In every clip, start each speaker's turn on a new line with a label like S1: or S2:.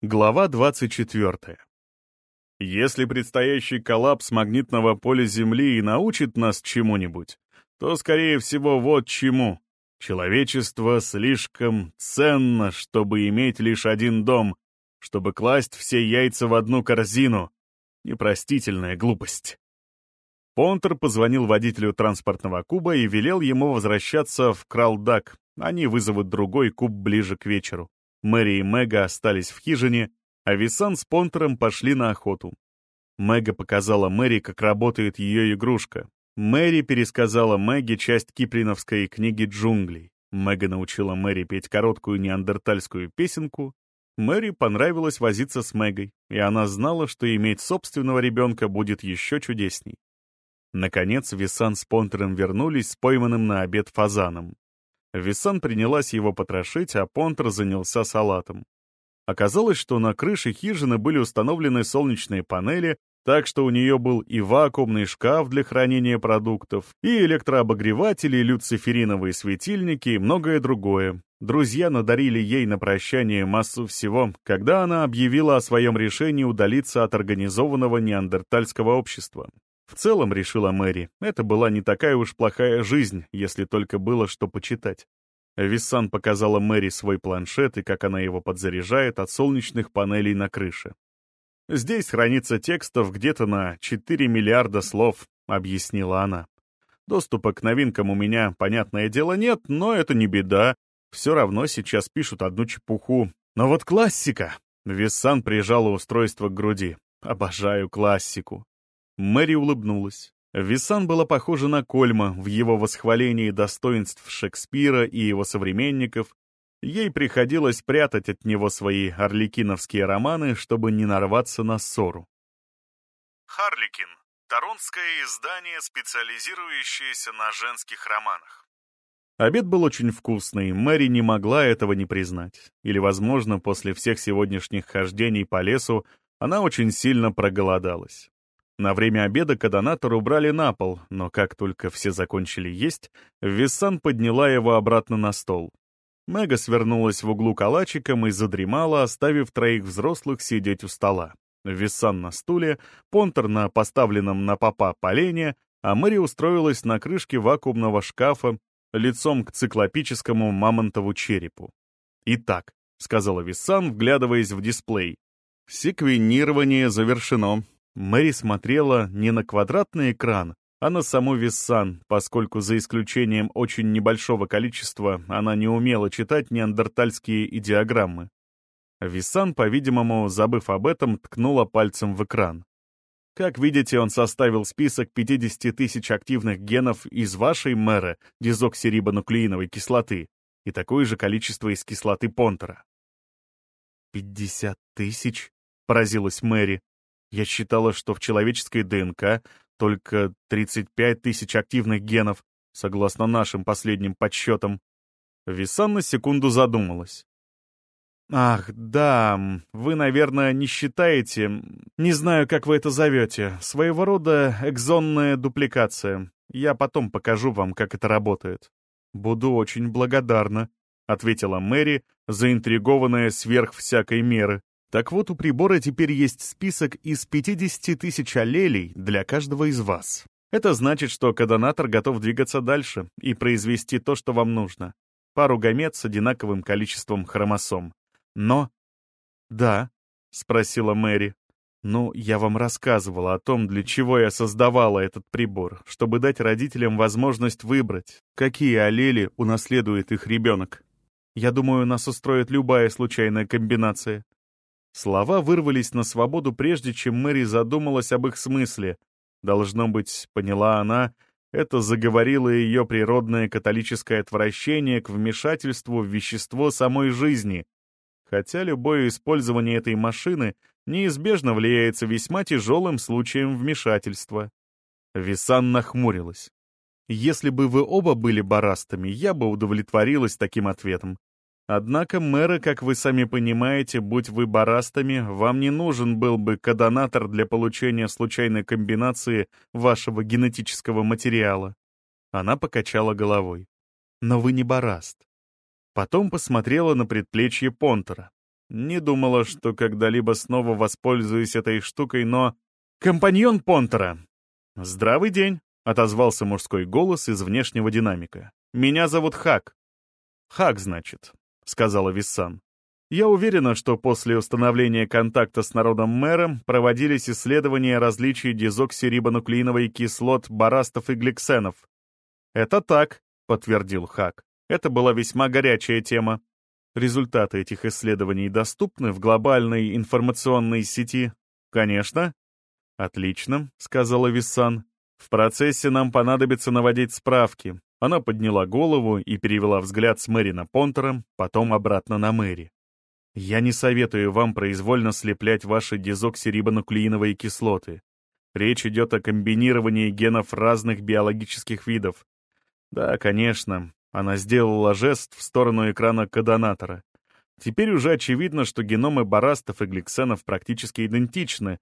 S1: Глава 24. Если предстоящий коллапс магнитного поля Земли и научит нас чему-нибудь, то, скорее всего, вот чему. Человечество слишком ценно, чтобы иметь лишь один дом, чтобы класть все яйца в одну корзину. Непростительная глупость. Понтер позвонил водителю транспортного куба и велел ему возвращаться в Кралдак. Они вызовут другой куб ближе к вечеру. Мэри и Мега остались в хижине, а Висан с Понтером пошли на охоту. Мэга показала Мэри, как работает ее игрушка. Мэри пересказала Мэгги часть киплиновской книги «Джунглей». Мэга научила Мэри петь короткую неандертальскую песенку. Мэри понравилось возиться с Мэгой, и она знала, что иметь собственного ребенка будет еще чудесней. Наконец, Висан с Понтером вернулись с пойманным на обед фазаном. Виссан принялась его потрошить, а Понтер занялся салатом. Оказалось, что на крыше хижины были установлены солнечные панели, так что у нее был и вакуумный шкаф для хранения продуктов, и электрообогреватели, люцифериновые светильники и многое другое. Друзья надарили ей на прощание массу всего, когда она объявила о своем решении удалиться от организованного неандертальского общества. В целом, решила Мэри, это была не такая уж плохая жизнь, если только было что почитать. Виссан показала Мэри свой планшет и как она его подзаряжает от солнечных панелей на крыше. «Здесь хранится текстов где-то на 4 миллиарда слов», — объяснила она. «Доступа к новинкам у меня, понятное дело, нет, но это не беда. Все равно сейчас пишут одну чепуху. Но вот классика!» Виссан прижала устройство к груди. «Обожаю классику. Мэри улыбнулась. Висан была похожа на Кольма в его восхвалении достоинств Шекспира и его современников. Ей приходилось прятать от него свои орликиновские романы, чтобы не нарваться на ссору.
S2: Харликин — торонское издание, специализирующееся на женских романах.
S1: Обед был очень вкусный, Мэри не могла этого не признать. Или, возможно, после всех сегодняшних хождений по лесу она очень сильно проголодалась. На время обеда кадонатор убрали на пол, но как только все закончили есть, Виссан подняла его обратно на стол. Мега свернулась в углу калачиком и задремала, оставив троих взрослых сидеть у стола. Виссан на стуле, Понтер на поставленном на попа полене, а Мэри устроилась на крышке вакуумного шкафа, лицом к циклопическому мамонтову черепу. «Итак», — сказала Виссан, вглядываясь в дисплей, — «секвенирование завершено. Мэри смотрела не на квадратный экран, а на саму Виссан, поскольку за исключением очень небольшого количества она не умела читать неандертальские идиограммы. Виссан, по-видимому, забыв об этом, ткнула пальцем в экран. Как видите, он составил список 50 тысяч активных генов из вашей мэра дезоксирибонуклеиновой кислоты и такое же количество из кислоты Понтера. «Пятьдесят тысяч?» — поразилась Мэри. Я считала, что в человеческой ДНК только 35 тысяч активных генов, согласно нашим последним подсчетам. Висан на секунду задумалась. «Ах, да, вы, наверное, не считаете, не знаю, как вы это зовете, своего рода экзонная дупликация. Я потом покажу вам, как это работает». «Буду очень благодарна», — ответила Мэри, заинтригованная сверх всякой меры. Так вот, у прибора теперь есть список из 50 тысяч аллелей для каждого из вас. Это значит, что кодонатор готов двигаться дальше и произвести то, что вам нужно. Пару гамет с одинаковым количеством хромосом. Но... «Да», — спросила Мэри. «Ну, я вам рассказывала о том, для чего я создавала этот прибор, чтобы дать родителям возможность выбрать, какие аллели унаследует их ребенок. Я думаю, нас устроит любая случайная комбинация. Слова вырвались на свободу, прежде чем Мэри задумалась об их смысле. Должно быть, поняла она, это заговорило ее природное католическое отвращение к вмешательству в вещество самой жизни. Хотя любое использование этой машины неизбежно влияется весьма тяжелым случаем вмешательства. Висан нахмурилась. «Если бы вы оба были барастами, я бы удовлетворилась таким ответом. Однако, мэры, как вы сами понимаете, будь вы барастами, вам не нужен был бы кодонатор для получения случайной комбинации вашего генетического материала. Она покачала головой. Но вы не бараст. Потом посмотрела на предплечье Понтера. Не думала, что когда-либо снова воспользуюсь этой штукой, но... Компаньон Понтера! Здравый день! — отозвался мужской голос из внешнего динамика. «Меня зовут Хак». «Хак, значит», — сказала Виссан. «Я уверена, что после установления контакта с народом мэра проводились исследования различий дезоксирибонуклеиновой кислот барастов и гликсенов». «Это так», — подтвердил Хак. «Это была весьма горячая тема. Результаты этих исследований доступны в глобальной информационной сети?» «Конечно». «Отлично», — сказала Виссан. В процессе нам понадобится наводить справки. Она подняла голову и перевела взгляд с Мэри на Понтера, потом обратно на Мэри. Я не советую вам произвольно слеплять ваши дезоксирибонуклеиновые кислоты. Речь идет о комбинировании генов разных биологических видов. Да, конечно, она сделала жест в сторону экрана кодонатора. Теперь уже очевидно, что геномы барастов и гликсенов практически идентичны,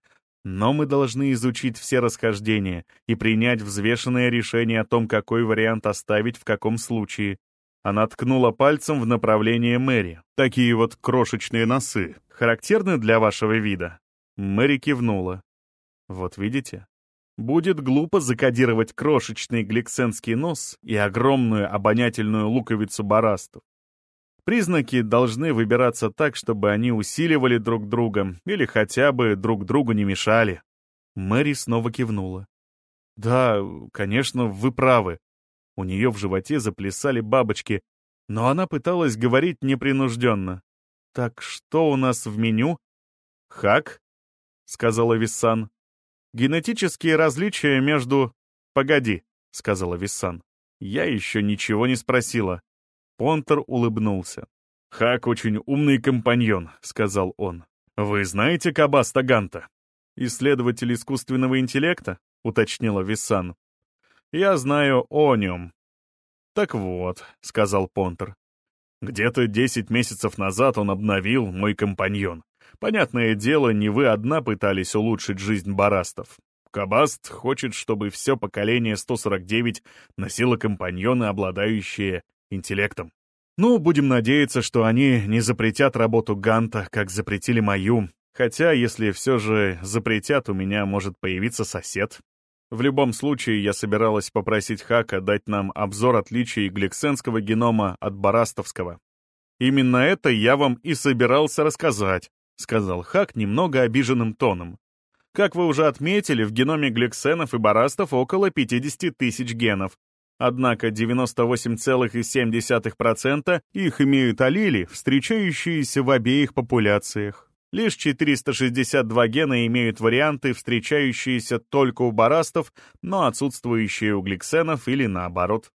S1: но мы должны изучить все расхождения и принять взвешенное решение о том, какой вариант оставить в каком случае. Она ткнула пальцем в направлении Мэри. Такие вот крошечные носы. Характерны для вашего вида? Мэри кивнула. Вот видите? Будет глупо закодировать крошечный гликсенский нос и огромную обонятельную луковицу барастов. Признаки должны выбираться так, чтобы они усиливали друг друга или хотя бы друг другу не мешали. Мэри снова кивнула. «Да, конечно, вы правы». У нее в животе заплясали бабочки, но она пыталась говорить непринужденно. «Так что у нас в меню?» «Хак», — сказала Виссан. «Генетические различия между...» «Погоди», — сказала Виссан. «Я еще ничего не спросила». Понтер улыбнулся. «Хак очень умный компаньон», — сказал он. «Вы знаете Кабаста Ганта?» «Исследователь искусственного интеллекта?» — уточнила Виссан. «Я знаю о нем». «Так вот», — сказал Понтер. «Где-то десять месяцев назад он обновил мой компаньон. Понятное дело, не вы одна пытались улучшить жизнь барастов. Кабаст хочет, чтобы все поколение 149 носило компаньоны, обладающие интеллектом. Ну, будем надеяться, что они не запретят работу Ганта, как запретили мою. Хотя, если все же запретят, у меня может появиться сосед. В любом случае, я собиралась попросить Хака дать нам обзор отличий гликсенского генома от барастовского. «Именно это я вам и собирался рассказать», — сказал Хак немного обиженным тоном. Как вы уже отметили, в геноме гликсенов и барастов около 50 тысяч генов, Однако 98,7% их имеют аллели, встречающиеся в обеих популяциях. Лишь 462 гена имеют варианты, встречающиеся только у барастов, но отсутствующие у гликсенов или наоборот.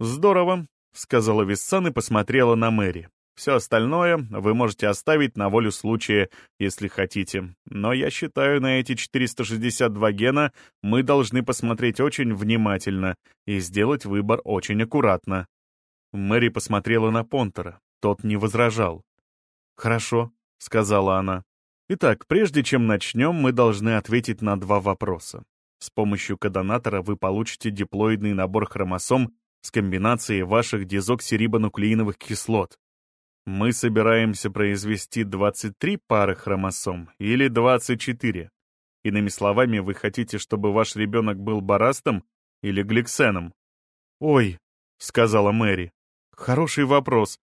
S1: «Здорово», — сказала Виссан и посмотрела на Мэри. Все остальное вы можете оставить на волю случая, если хотите. Но я считаю, на эти 462 гена мы должны посмотреть очень внимательно и сделать выбор очень аккуратно. Мэри посмотрела на Понтера. Тот не возражал. «Хорошо», — сказала она. «Итак, прежде чем начнем, мы должны ответить на два вопроса. С помощью кодонатора вы получите диплоидный набор хромосом с комбинацией ваших дезоксирибонуклеиновых кислот. Мы собираемся произвести 23 пары хромосом или 24? Иными словами, вы хотите, чтобы ваш ребенок был барастом или гликсеном? «Ой», — сказала Мэри, — «хороший вопрос.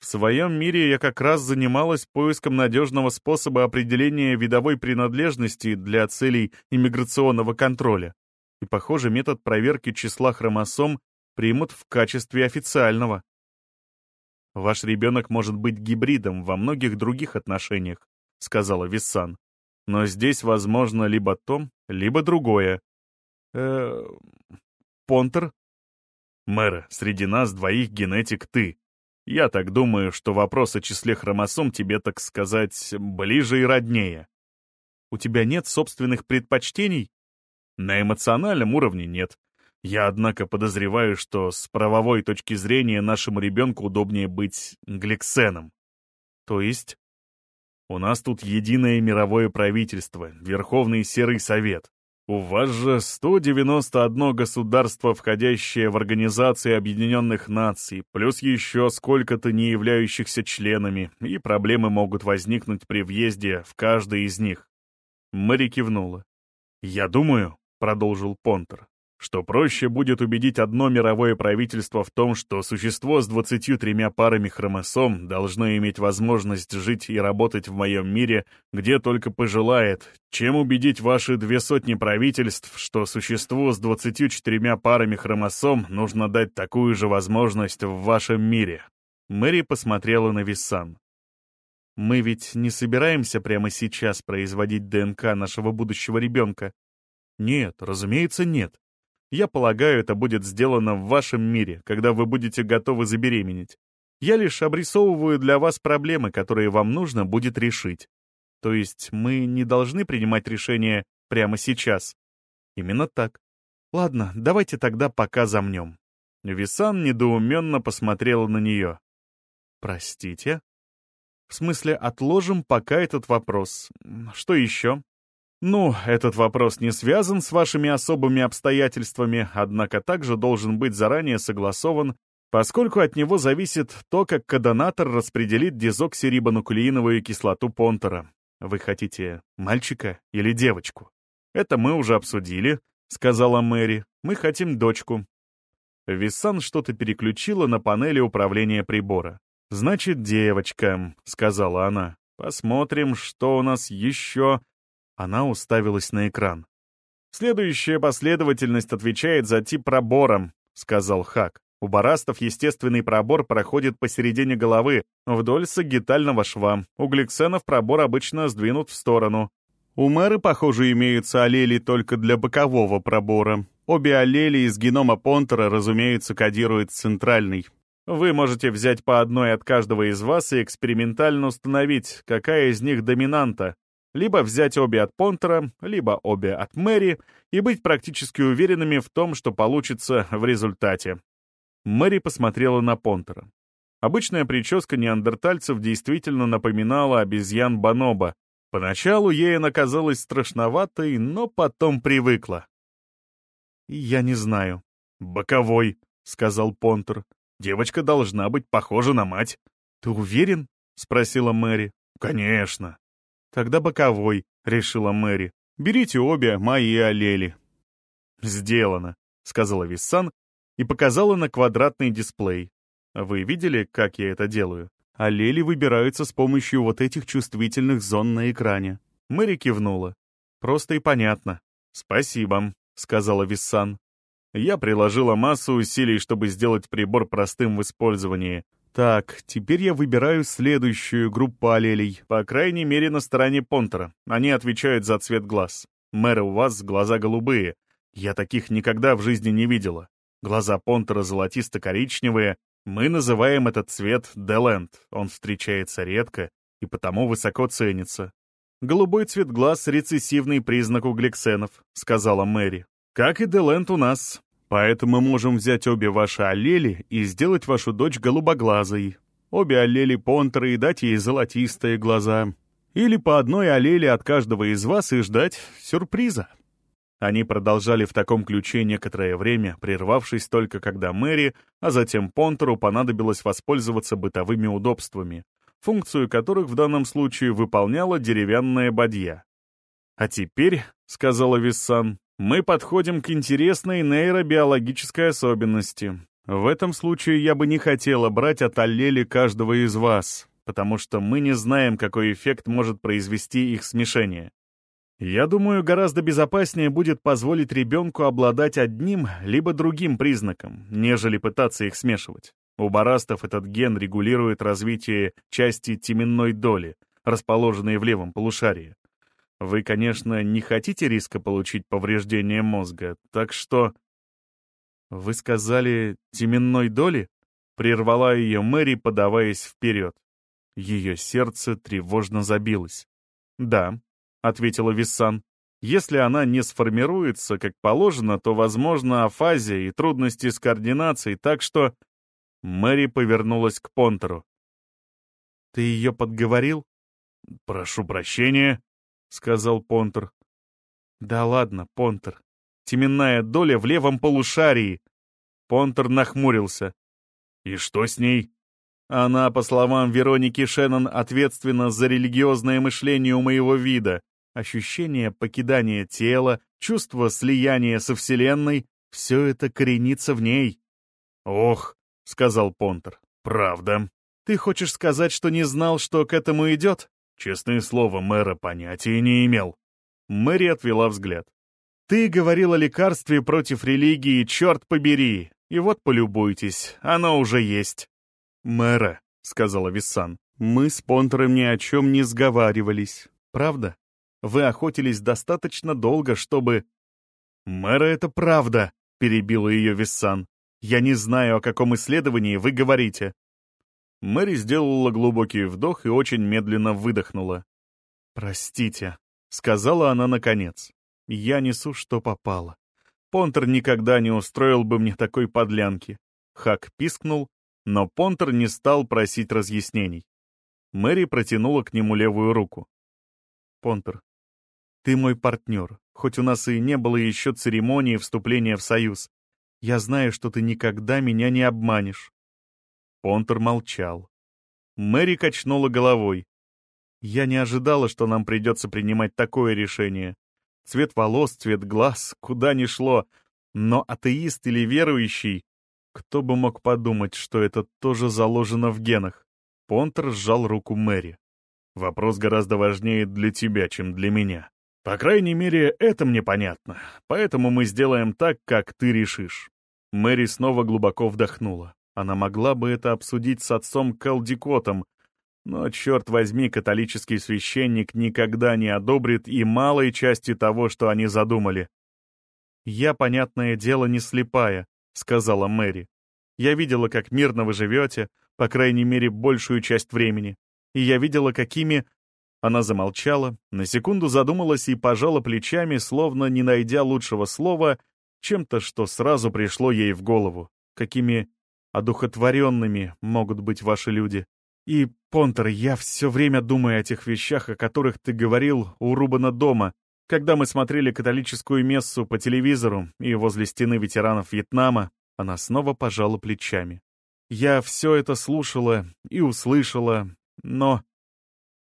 S1: В своем мире я как раз занималась поиском надежного способа определения видовой принадлежности для целей иммиграционного контроля. И, похоже, метод проверки числа хромосом примут в качестве официального. «Ваш ребенок может быть гибридом во многих других отношениях», — сказала Виссан. «Но здесь возможно либо то, либо другое». э Понтер?» «Мэр, среди нас двоих генетик ты. Я так думаю, что вопрос о числе хромосом тебе, так сказать, ближе и роднее. У тебя нет собственных предпочтений?» «На эмоциональном уровне нет. Я, однако, подозреваю, что с правовой точки зрения нашему ребенку удобнее быть гликсеном. То есть? У нас тут единое мировое правительство, Верховный Серый Совет. У вас же 191 государство, входящее в Организации Объединенных Наций, плюс еще сколько-то не являющихся членами, и проблемы могут возникнуть при въезде в каждый из них. Мэри кивнула. «Я думаю», — продолжил Понтер, что проще будет убедить одно мировое правительство в том, что существо с 23 парами хромосом должно иметь возможность жить и работать в моем мире, где только пожелает, чем убедить ваши две сотни правительств, что существу с 24 парами хромосом нужно дать такую же возможность в вашем мире. Мэри посмотрела на Виссан. «Мы ведь не собираемся прямо сейчас производить ДНК нашего будущего ребенка?» «Нет, разумеется, нет. Я полагаю, это будет сделано в вашем мире, когда вы будете готовы забеременеть. Я лишь обрисовываю для вас проблемы, которые вам нужно будет решить. То есть мы не должны принимать решение прямо сейчас. Именно так. Ладно, давайте тогда пока замнем. Висан недоуменно посмотрела на нее. Простите? В смысле, отложим пока этот вопрос. Что еще? Ну, этот вопрос не связан с вашими особыми обстоятельствами, однако также должен быть заранее согласован, поскольку от него зависит то, как кодонатор распределит дезоксирибонуклеиновую кислоту Понтера. Вы хотите мальчика или девочку? Это мы уже обсудили, сказала Мэри. Мы хотим дочку. Виссан что-то переключила на панели управления прибора. «Значит, девочка», — сказала она. «Посмотрим, что у нас еще она уставилась на экран. «Следующая последовательность отвечает за тип пробора», — сказал Хак. У барастов естественный пробор проходит посередине головы, вдоль сагитального шва. У гликсенов пробор обычно сдвинут в сторону. У мэры, похоже, имеются аллели только для бокового пробора. Обе аллели из генома Понтера, разумеется, кодируют центральный. Вы можете взять по одной от каждого из вас и экспериментально установить, какая из них доминанта, либо взять обе от Понтера, либо обе от Мэри и быть практически уверенными в том, что получится в результате. Мэри посмотрела на Понтера. Обычная прическа неандертальцев действительно напоминала обезьян Бонобо. Поначалу ей она казалась страшноватой, но потом привыкла. «Я не знаю». «Боковой», — сказал Понтер. «Девочка должна быть похожа на мать». «Ты уверен?» — спросила Мэри. «Конечно». «Тогда боковой», — решила Мэри. «Берите обе мои аллели». «Сделано», — сказала Виссан и показала на квадратный дисплей. «Вы видели, как я это делаю? Аллели выбираются с помощью вот этих чувствительных зон на экране». Мэри кивнула. «Просто и понятно». «Спасибо», — сказала Виссан. Я приложила массу усилий, чтобы сделать прибор простым в использовании, так, теперь я выбираю следующую группу аллелей, по крайней мере на стороне Понтера. Они отвечают за цвет глаз. Мэра, у вас глаза голубые. Я таких никогда в жизни не видела. Глаза Понтера золотисто-коричневые. Мы называем этот цвет Деленд. Он встречается редко и потому высоко ценится. «Голубой цвет глаз — рецессивный признак у гликсенов», — сказала Мэри. «Как и Деленд у нас. Поэтому мы можем взять обе ваши аллели и сделать вашу дочь голубоглазой. Обе аллели Понтера и дать ей золотистые глаза. Или по одной аллели от каждого из вас и ждать сюрприза. Они продолжали в таком ключе некоторое время, прервавшись только когда Мэри, а затем Понтеру понадобилось воспользоваться бытовыми удобствами, функцию которых в данном случае выполняла деревянная бадья. «А теперь», — сказала Виссан, мы подходим к интересной нейробиологической особенности. В этом случае я бы не хотела брать от аллели каждого из вас, потому что мы не знаем, какой эффект может произвести их смешение. Я думаю, гораздо безопаснее будет позволить ребенку обладать одним либо другим признаком, нежели пытаться их смешивать. У барастов этот ген регулирует развитие части теменной доли, расположенной в левом полушарии. Вы, конечно, не хотите риска получить повреждение мозга, так что... Вы сказали теменной доли? Прервала ее Мэри, подаваясь вперед. Ее сердце тревожно забилось. «Да», — ответила Виссан. «Если она не сформируется, как положено, то, возможно, афазия и трудности с координацией, так что...» Мэри повернулась к Понтеру. «Ты ее подговорил?» «Прошу прощения», — сказал Понтер. Да ладно, Понтер. Теменная доля в левом полушарии. Понтер нахмурился. И что с ней? Она, по словам Вероники Шеннон, ответственна за религиозное мышление у моего вида. Ощущение покидания тела, чувство слияния со Вселенной — все это коренится в ней. «Ох», — сказал Понтер, — «правда. Ты хочешь сказать, что не знал, что к этому идет?» Честное слово, мэра понятия не имел. Мэри отвела взгляд. «Ты говорил о лекарстве против религии, черт побери! И вот полюбуйтесь, оно уже есть». «Мэра», — сказала Виссан, — «мы с Понтером ни о чем не сговаривались. Правда? Вы охотились достаточно долго, чтобы...» «Мэра, это правда», — перебила ее Виссан. «Я не знаю, о каком исследовании вы говорите». Мэри сделала глубокий вдох и очень медленно выдохнула. «Простите», — сказала она наконец. «Я несу, что попало. Понтер никогда не устроил бы мне такой подлянки». Хак пискнул, но Понтер не стал просить разъяснений. Мэри протянула к нему левую руку. «Понтер, ты мой партнер, хоть у нас и не было еще церемонии вступления в союз. Я знаю, что ты никогда меня не обманешь». Понтер молчал. Мэри качнула головой. Я не ожидала, что нам придется принимать такое решение. Цвет волос, цвет глаз, куда ни шло. Но атеист или верующий, кто бы мог подумать, что это тоже заложено в генах? Понтер сжал руку Мэри. Вопрос гораздо важнее для тебя, чем для меня. По крайней мере, это мне понятно. Поэтому мы сделаем так, как ты решишь. Мэри снова глубоко вдохнула. Она могла бы это обсудить с отцом Калдикотом, но, черт возьми, католический священник никогда не одобрит и малой части того, что они задумали. «Я, понятное дело, не слепая», — сказала Мэри. «Я видела, как мирно вы живете, по крайней мере, большую часть времени. И я видела, какими...» Она замолчала, на секунду задумалась и пожала плечами, словно не найдя лучшего слова, чем-то, что сразу пришло ей в голову. Какими одухотворенными могут быть ваши люди. И, Понтер, я все время думаю о тех вещах, о которых ты говорил у Рубана дома, когда мы смотрели католическую мессу по телевизору и возле стены ветеранов Вьетнама, она снова пожала плечами. Я все это слушала и услышала, но...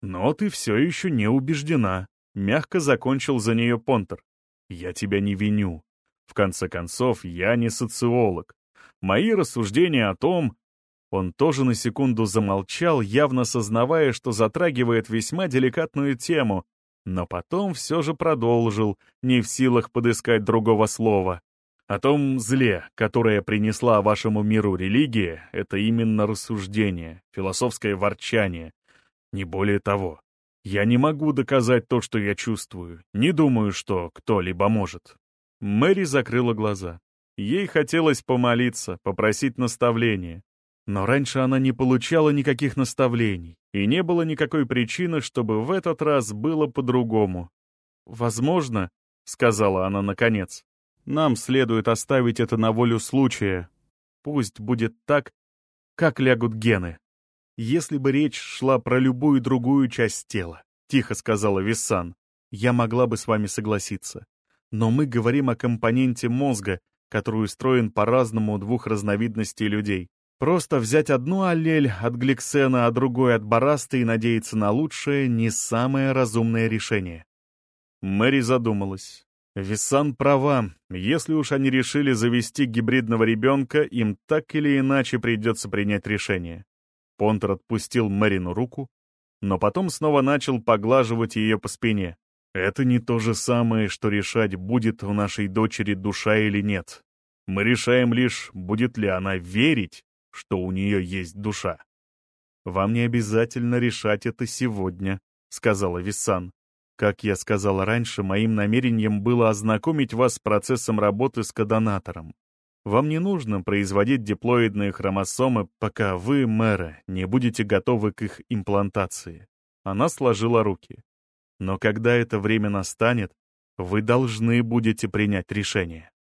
S1: Но ты все еще не убеждена, мягко закончил за нее Понтер. Я тебя не виню. В конце концов, я не социолог. Мои рассуждения о том, он тоже на секунду замолчал, явно сознавая, что затрагивает весьма деликатную тему, но потом все же продолжил, не в силах подыскать другого слова. О том зле, которое принесла вашему миру религия, это именно рассуждение, философское ворчание. Не более того. Я не могу доказать то, что я чувствую. Не думаю, что кто-либо может. Мэри закрыла глаза. Ей хотелось помолиться, попросить наставления. Но раньше она не получала никаких наставлений, и не было никакой причины, чтобы в этот раз было по-другому. «Возможно», — сказала она наконец, — «нам следует оставить это на волю случая. Пусть будет так, как лягут гены. Если бы речь шла про любую другую часть тела», — тихо сказала Виссан, — «я могла бы с вами согласиться. Но мы говорим о компоненте мозга, который устроен по-разному у двух разновидностей людей. Просто взять одну аллель от гликсена, а другой от бараста и надеяться на лучшее — не самое разумное решение. Мэри задумалась. Висан права. Если уж они решили завести гибридного ребенка, им так или иначе придется принять решение. Понтер отпустил Мэрину руку, но потом снова начал поглаживать ее по спине. Это не то же самое, что решать, будет у нашей дочери душа или нет. Мы решаем лишь, будет ли она верить что у нее есть душа. «Вам не обязательно решать это сегодня», — сказала Висан. «Как я сказала раньше, моим намерением было ознакомить вас с процессом работы с кодонатором. Вам не нужно производить диплоидные хромосомы, пока вы, мэра, не будете готовы к их имплантации». Она сложила руки. «Но когда это время настанет, вы должны будете принять решение».